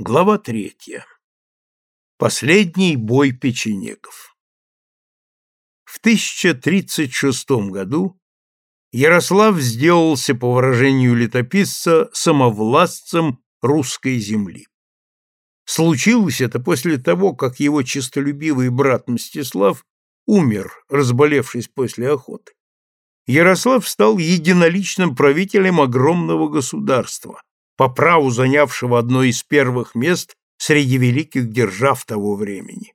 Глава третья. Последний бой печенегов. В 1036 году Ярослав сделался, по выражению летописца, самовластцем русской земли. Случилось это после того, как его честолюбивый брат Мстислав умер, разболевшись после охоты. Ярослав стал единоличным правителем огромного государства, по праву занявшего одно из первых мест среди великих держав того времени.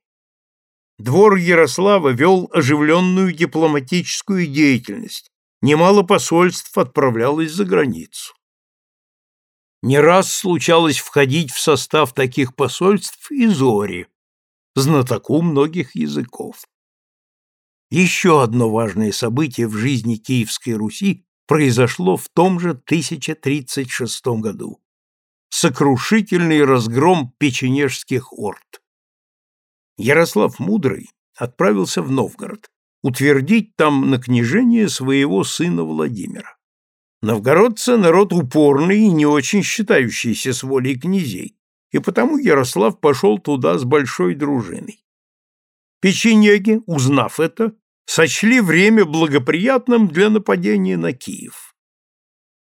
Двор Ярослава вел оживленную дипломатическую деятельность, немало посольств отправлялось за границу. Не раз случалось входить в состав таких посольств и Зори, знатоку многих языков. Еще одно важное событие в жизни Киевской Руси произошло в том же 1036 году. Сокрушительный разгром печенежских орд. Ярослав Мудрый отправился в Новгород, утвердить там на княжение своего сына Владимира. Новгородцы – народ упорный и не очень считающийся с волей князей, и потому Ярослав пошел туда с большой дружиной. Печенеги, узнав это, сочли время благоприятным для нападения на Киев.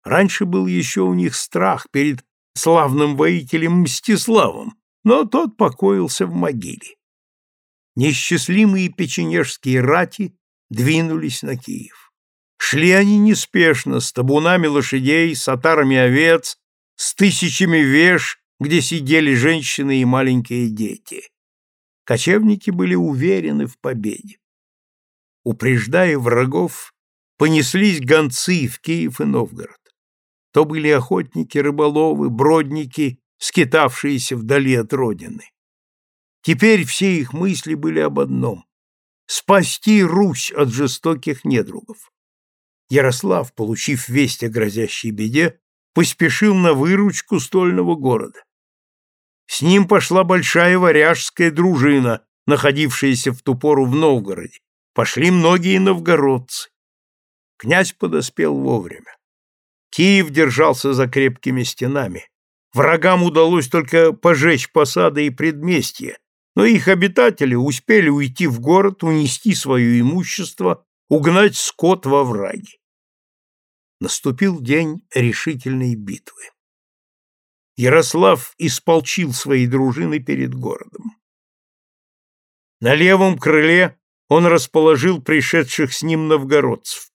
Раньше был еще у них страх перед славным воителем Мстиславом, но тот покоился в могиле. Несчастливые печенежские рати двинулись на Киев. Шли они неспешно, с табунами лошадей, с отарами овец, с тысячами веш, где сидели женщины и маленькие дети. Кочевники были уверены в победе упреждая врагов, понеслись гонцы в Киев и Новгород. То были охотники, рыболовы, бродники, скитавшиеся вдали от родины. Теперь все их мысли были об одном — спасти Русь от жестоких недругов. Ярослав, получив весть о грозящей беде, поспешил на выручку стольного города. С ним пошла большая варяжская дружина, находившаяся в ту пору в Новгороде, Пошли многие новгородцы. Князь подоспел вовремя. Киев держался за крепкими стенами. Врагам удалось только пожечь посады и предместья, но их обитатели успели уйти в город, унести свое имущество, угнать скот во враги. Наступил день решительной битвы. Ярослав исполчил свои дружины перед городом. На левом крыле он расположил пришедших с ним новгородцев.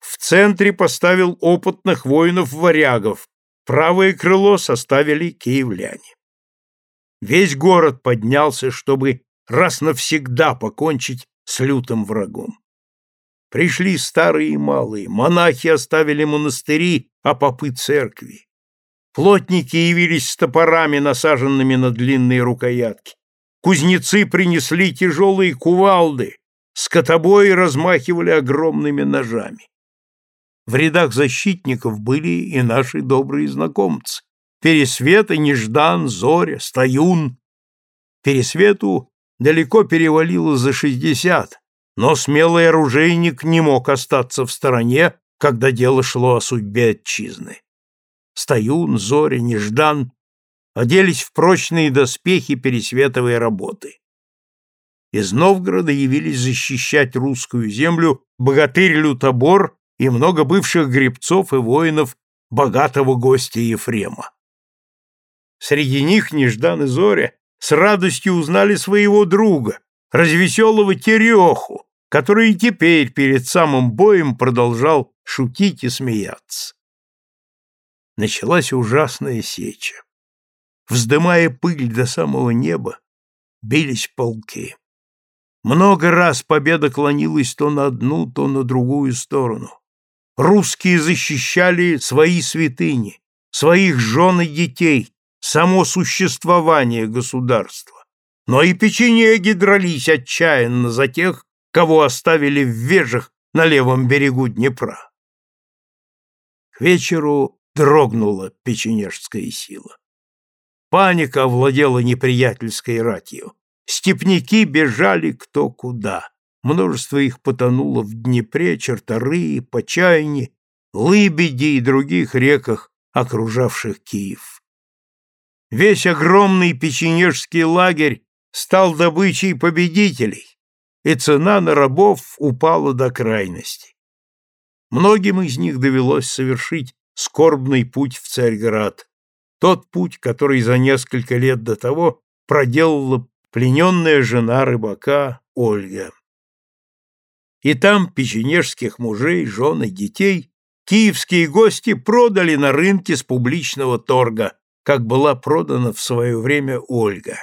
В центре поставил опытных воинов-варягов, правое крыло составили киевляне. Весь город поднялся, чтобы раз навсегда покончить с лютым врагом. Пришли старые и малые, монахи оставили монастыри, а попы церкви. Плотники явились с топорами, насаженными на длинные рукоятки. Кузнецы принесли тяжелые кувалды, скотобои размахивали огромными ножами. В рядах защитников были и наши добрые знакомцы. Пересвет и Неждан, Зоря, Стоюн. Пересвету далеко перевалило за шестьдесят, но смелый оружейник не мог остаться в стороне, когда дело шло о судьбе отчизны. Стоюн, Зоря, Неждан оделись в прочные доспехи пересветовой работы. Из Новгорода явились защищать русскую землю богатырь Лютобор и много бывших гребцов и воинов богатого гостя Ефрема. Среди них Неждан и Зоря с радостью узнали своего друга, развеселого Тереху, который и теперь перед самым боем продолжал шутить и смеяться. Началась ужасная сеча. Вздымая пыль до самого неба, бились полки. Много раз победа клонилась то на одну, то на другую сторону. Русские защищали свои святыни, своих жен и детей, само существование государства. Но и печенеги дрались отчаянно за тех, кого оставили в вежах на левом берегу Днепра. К вечеру дрогнула печенежская сила. Паника овладела неприятельской ратью. Степняки бежали кто куда. Множество их потонуло в Днепре, Черторы, Почайне, Лыбеди и других реках, окружавших Киев. Весь огромный печенежский лагерь стал добычей победителей, и цена на рабов упала до крайности. Многим из них довелось совершить скорбный путь в Царьград, тот путь, который за несколько лет до того проделала плененная жена рыбака Ольга. И там печенежских мужей, жен и детей киевские гости продали на рынке с публичного торга, как была продана в свое время Ольга.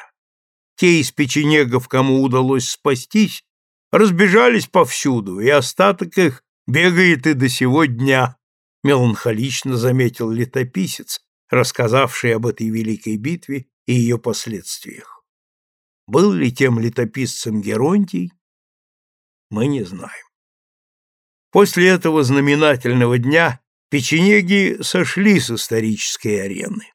Те из печенегов, кому удалось спастись, разбежались повсюду, и остаток их бегает и до сего дня, меланхолично заметил летописец, рассказавший об этой великой битве и ее последствиях. Был ли тем летописцем Геронтий, мы не знаем. После этого знаменательного дня печенеги сошли с исторической арены.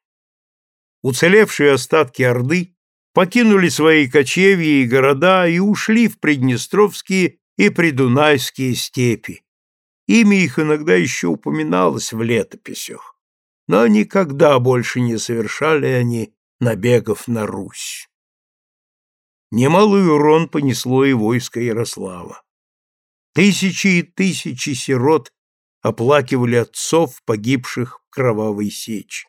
Уцелевшие остатки Орды покинули свои кочевья и города и ушли в Приднестровские и Придунайские степи. Имя их иногда еще упоминалось в летописях, но никогда больше не совершали они набегов на Русь. Немалый урон понесло и войско Ярослава. Тысячи и тысячи сирот оплакивали отцов, погибших в кровавой сече.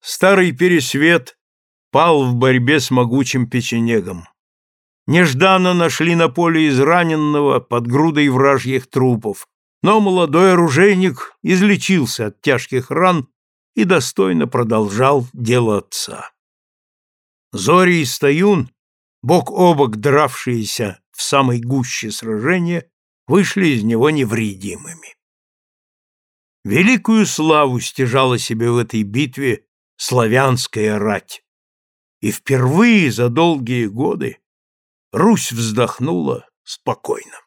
Старый пересвет пал в борьбе с могучим печенегом. Нежданно нашли на поле израненного под грудой вражьих трупов, но молодой оружейник излечился от тяжких ран и достойно продолжал дело отца. Зори и Стаюн, бок о бок дравшиеся в самой гуще сражения, вышли из него невредимыми. Великую славу стяжала себе в этой битве славянская рать. И впервые за долгие годы Русь вздохнула спокойно.